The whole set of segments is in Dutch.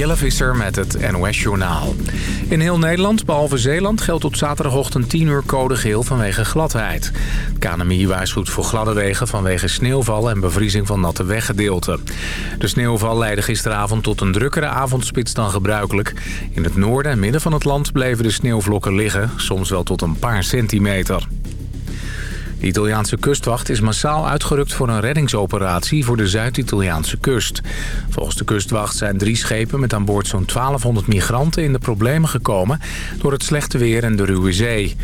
Jelle Visser met het NOS-journaal. In heel Nederland, behalve Zeeland, geldt tot zaterdagochtend 10 uur code geel vanwege gladheid. KNMI waarschuwt voor gladde wegen vanwege sneeuwval en bevriezing van natte weggedeelten. De sneeuwval leidde gisteravond tot een drukkere avondspits dan gebruikelijk. In het noorden en midden van het land bleven de sneeuwvlokken liggen, soms wel tot een paar centimeter. De Italiaanse kustwacht is massaal uitgerukt voor een reddingsoperatie voor de Zuid-Italiaanse kust. Volgens de kustwacht zijn drie schepen met aan boord zo'n 1200 migranten in de problemen gekomen door het slechte weer en de ruwe zee.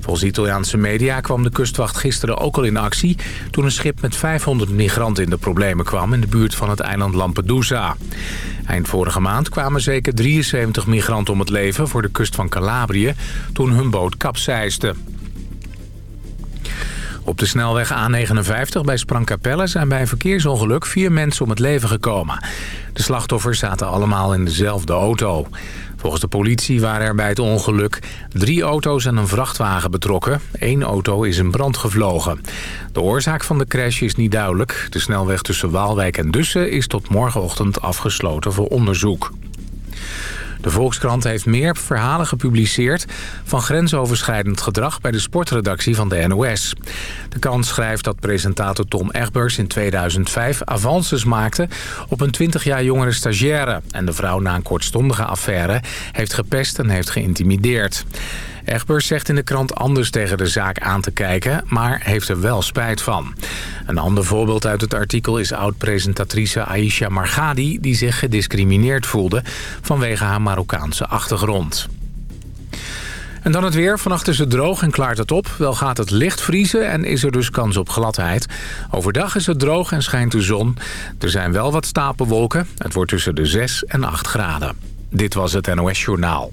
Volgens Italiaanse media kwam de kustwacht gisteren ook al in actie... toen een schip met 500 migranten in de problemen kwam in de buurt van het eiland Lampedusa. Eind vorige maand kwamen zeker 73 migranten om het leven voor de kust van Calabrië... toen hun boot kapseisde. Op de snelweg A59 bij Sprangkapelle zijn bij een verkeersongeluk vier mensen om het leven gekomen. De slachtoffers zaten allemaal in dezelfde auto. Volgens de politie waren er bij het ongeluk drie auto's en een vrachtwagen betrokken. Eén auto is in brand gevlogen. De oorzaak van de crash is niet duidelijk. De snelweg tussen Waalwijk en Dussen is tot morgenochtend afgesloten voor onderzoek. De Volkskrant heeft meer verhalen gepubliceerd van grensoverschrijdend gedrag bij de sportredactie van de NOS. De krant schrijft dat presentator Tom Egbers in 2005 avances maakte op een 20 jaar jongere stagiaire en de vrouw na een kortstondige affaire heeft gepest en heeft geïntimideerd. Egbers zegt in de krant anders tegen de zaak aan te kijken, maar heeft er wel spijt van. Een ander voorbeeld uit het artikel is oud-presentatrice Aisha Margadi... die zich gediscrimineerd voelde vanwege haar Marokkaanse achtergrond. En dan het weer. Vannacht is het droog en klaart het op. Wel gaat het licht vriezen en is er dus kans op gladheid. Overdag is het droog en schijnt de zon. Er zijn wel wat stapelwolken. Het wordt tussen de 6 en 8 graden. Dit was het NOS Journaal.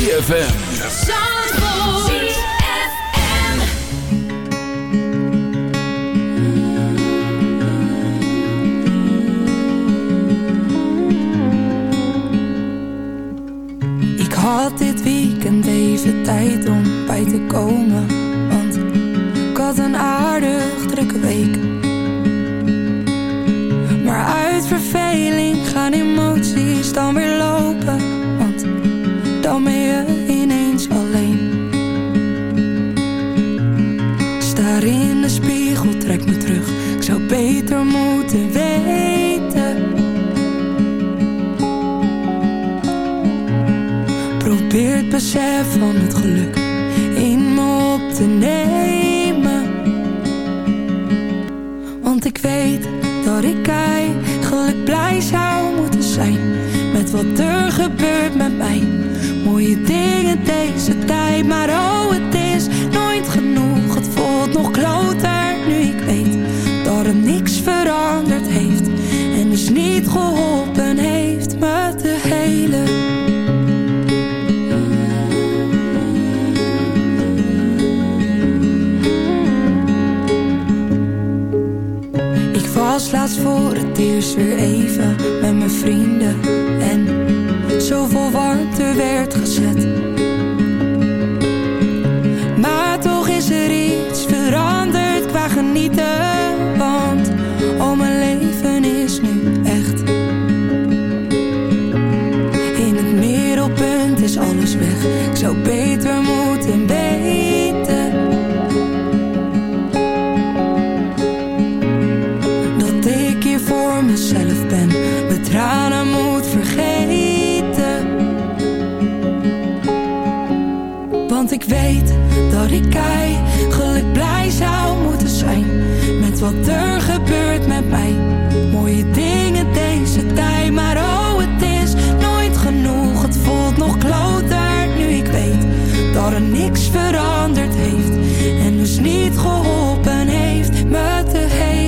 ZFM. Trek me terug Ik zou beter moeten weten Probeer het besef van het geluk in me op te nemen. Want ik weet dat ik eigenlijk blij zou moeten zijn met wat er gebeurt met mij. Mooie dingen deze tijd, maar oh het is veranderd heeft en is niet geholpen heeft me te helen. Ik was laatst voor het eerst weer even met mijn vrienden en zoveel warmte werd gezet. Maar toch is er iets veranderd qua genieten. Al mijn leven is nu echt. In het middelpunt is alles weg. Ik zou beter moeten weten. Dat ik hier voor mezelf ben. Mijn tranen moet vergeten. Want ik weet dat ik eigenlijk blij zou moeten wat er gebeurt met mij. Mooie dingen deze tijd, maar oh het is nooit genoeg. Het voelt nog kloter nu ik weet dat er niks veranderd heeft. En dus niet geholpen heeft me te helen.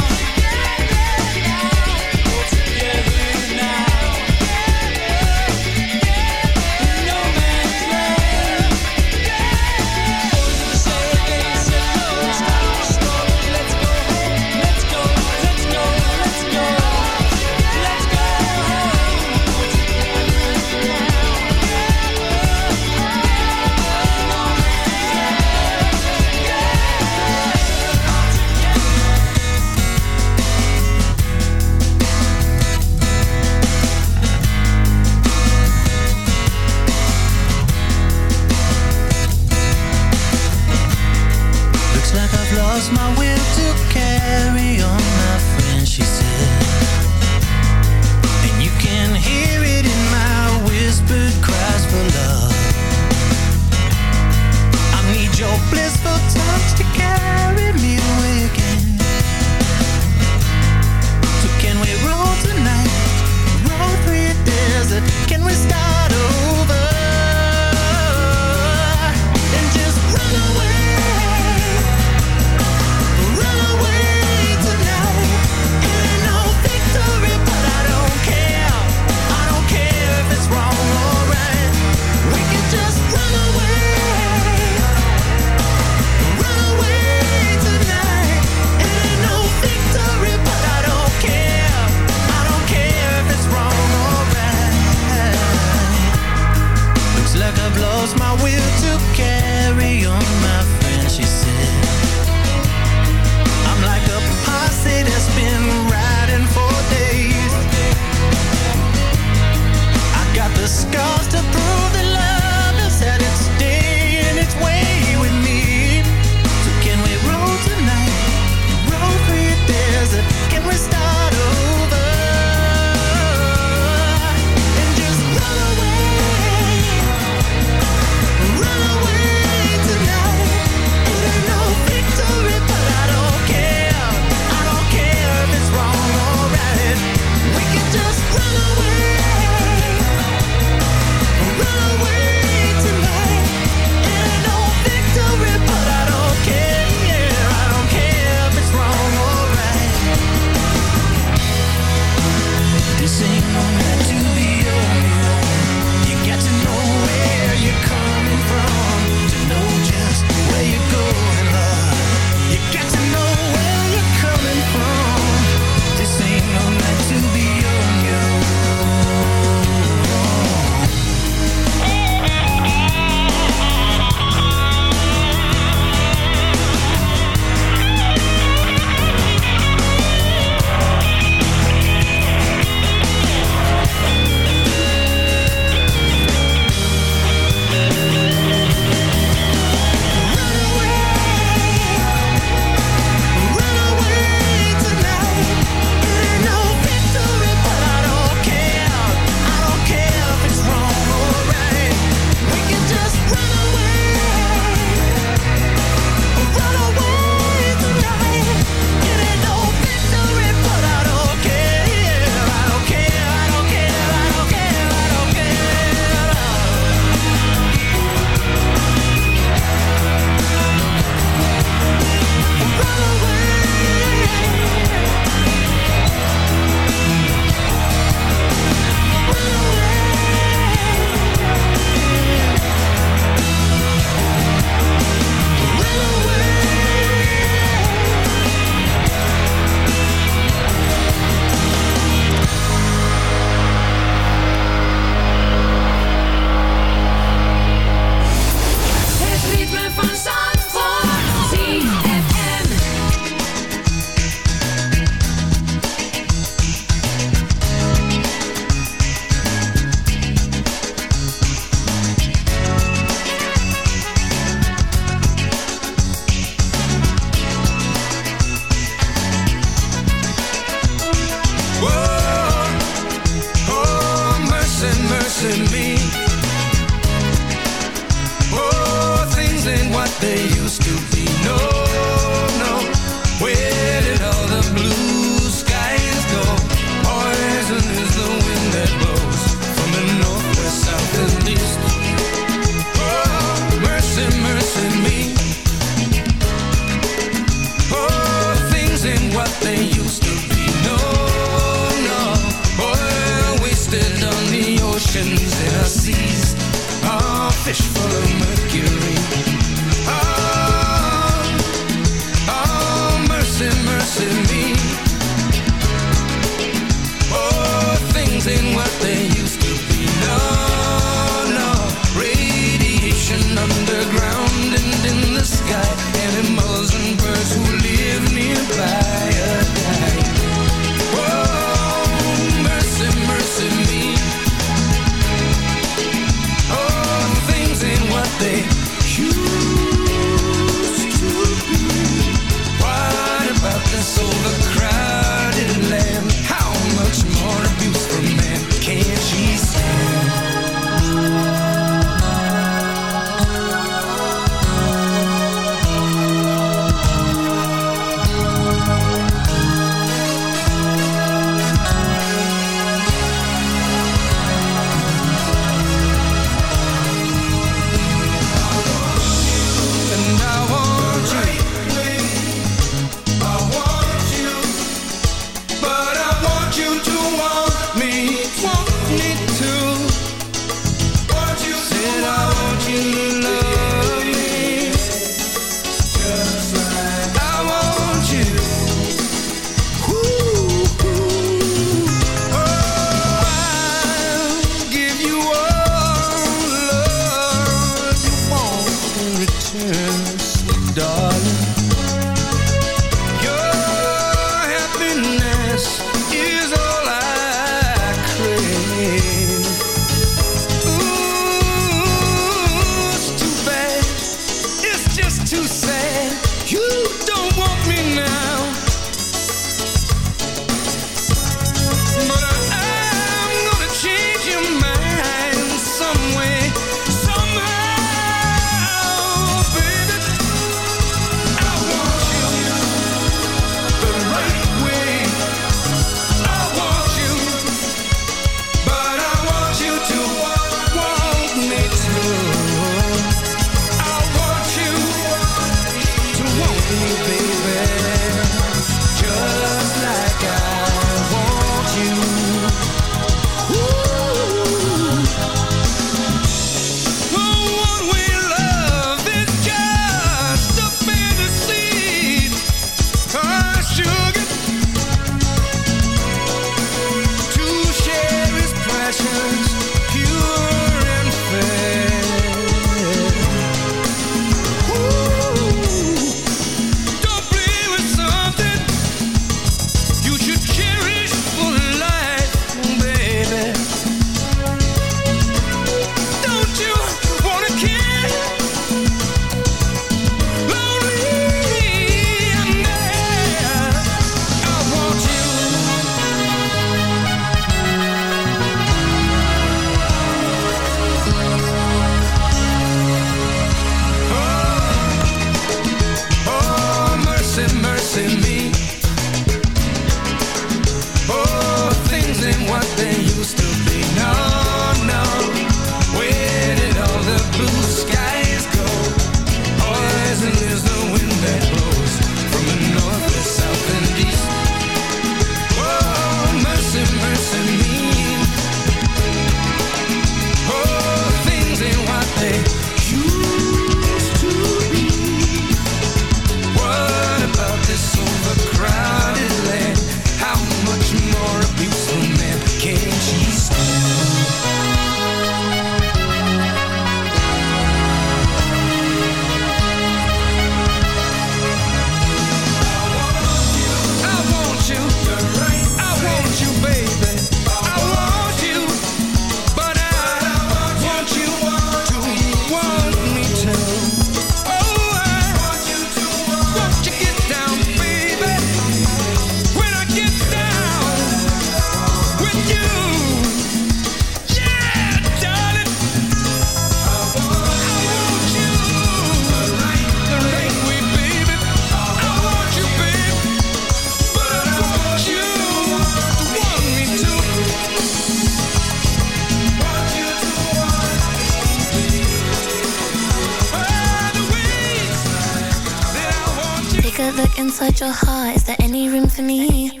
Your heart. Is there any room for me?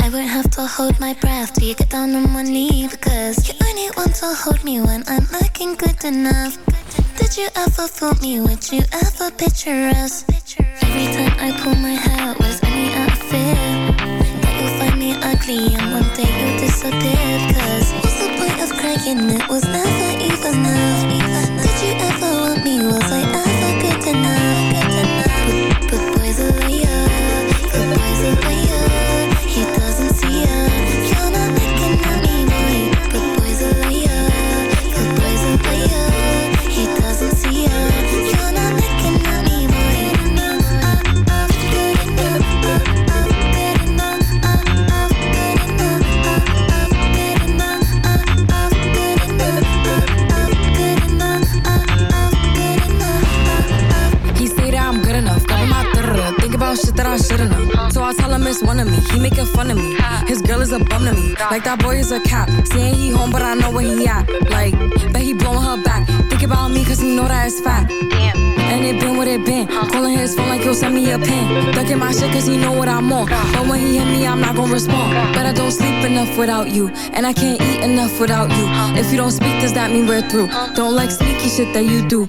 I won't have to hold my breath till you get down on one knee because you only want to hold me when I'm looking good enough. Did you ever fool me? Would you ever picture us? Every time I pull my hair was only out fear that you'll find me ugly and one day you'll disappear. Cause what's the point of crying? It was never even enough. Did you ever want me? Was I Like that boy is a cat. Saying he home, but I know where he at. Like, bet he blowing her back. Think about me, cause he know that it's fat. And it been what it been. Calling his phone like he'll send me a pin. Ducking my shit cause he know what I'm on. But when he hit me, I'm not gonna respond. But I don't sleep enough without you. And I can't eat enough without you. If you don't speak, does that mean we're through? Don't like sneaky shit that you do.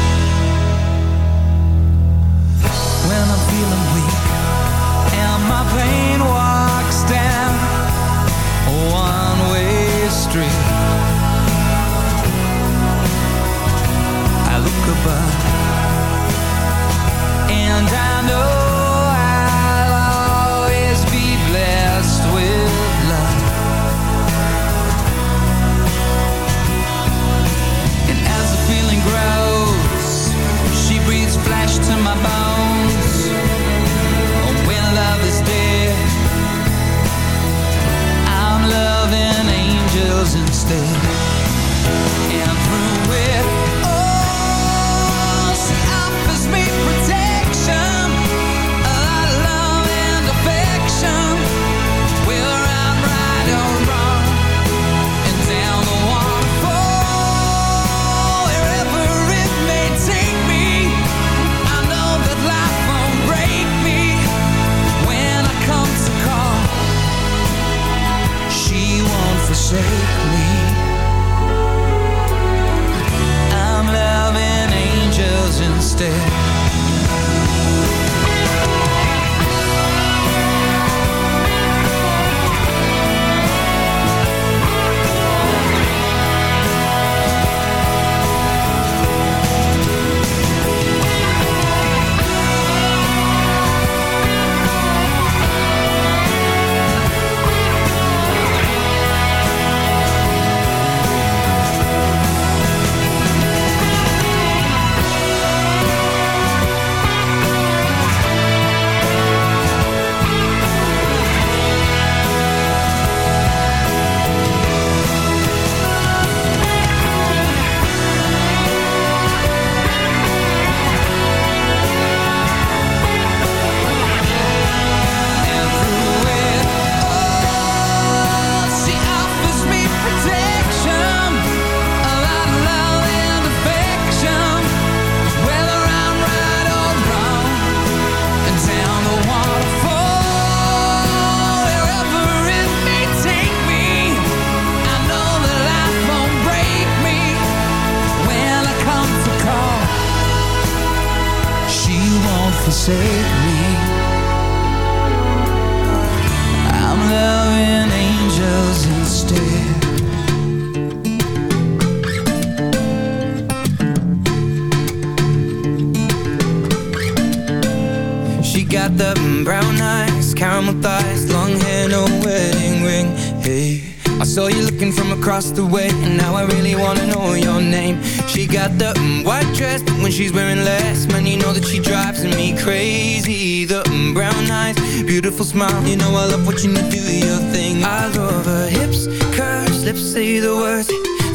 From across the way, and now I really wanna know your name. She got the mm, white dress, but when she's wearing less, man, you know that she drives me crazy. The mm, brown eyes, beautiful smile, you know I love watching you do your thing. I love her hips, curves, lips say the words.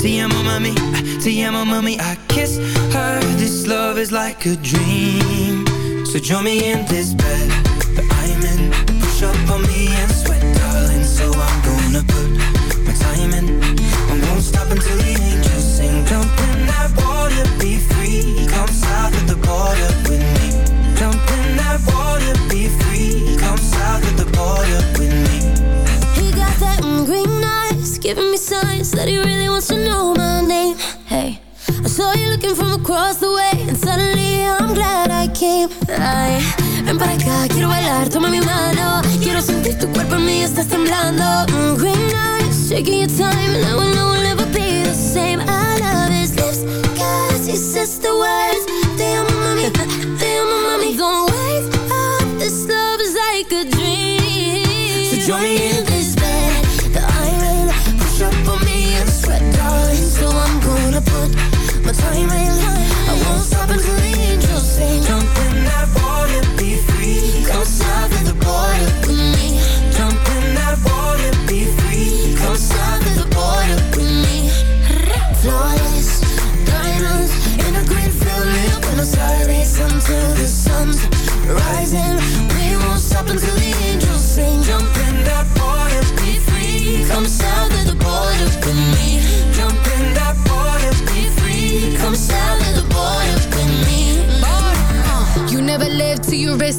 Te amo, mami, te amo, mami. I kiss her. This love is like a dream. So join me in this bed time,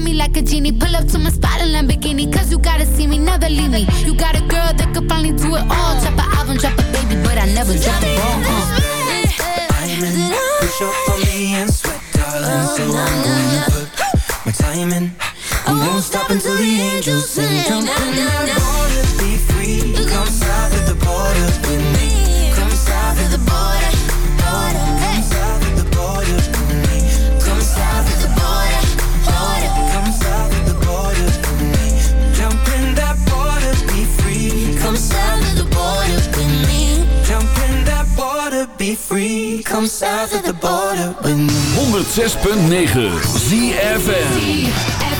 Me, like a genie. Pull up to my spot in Lamborghini, cause you gotta see me, never leave me. You got a girl that could finally do it all. Drop an album, drop a baby, but I never drop a ball. Uh. I'm in. Push up on me and sweat, darling. So I'm gonna put my time in. I won't stop until the angels sing. Jump in be free. Come south of the border Come south of the border with me. 106.9 ZFN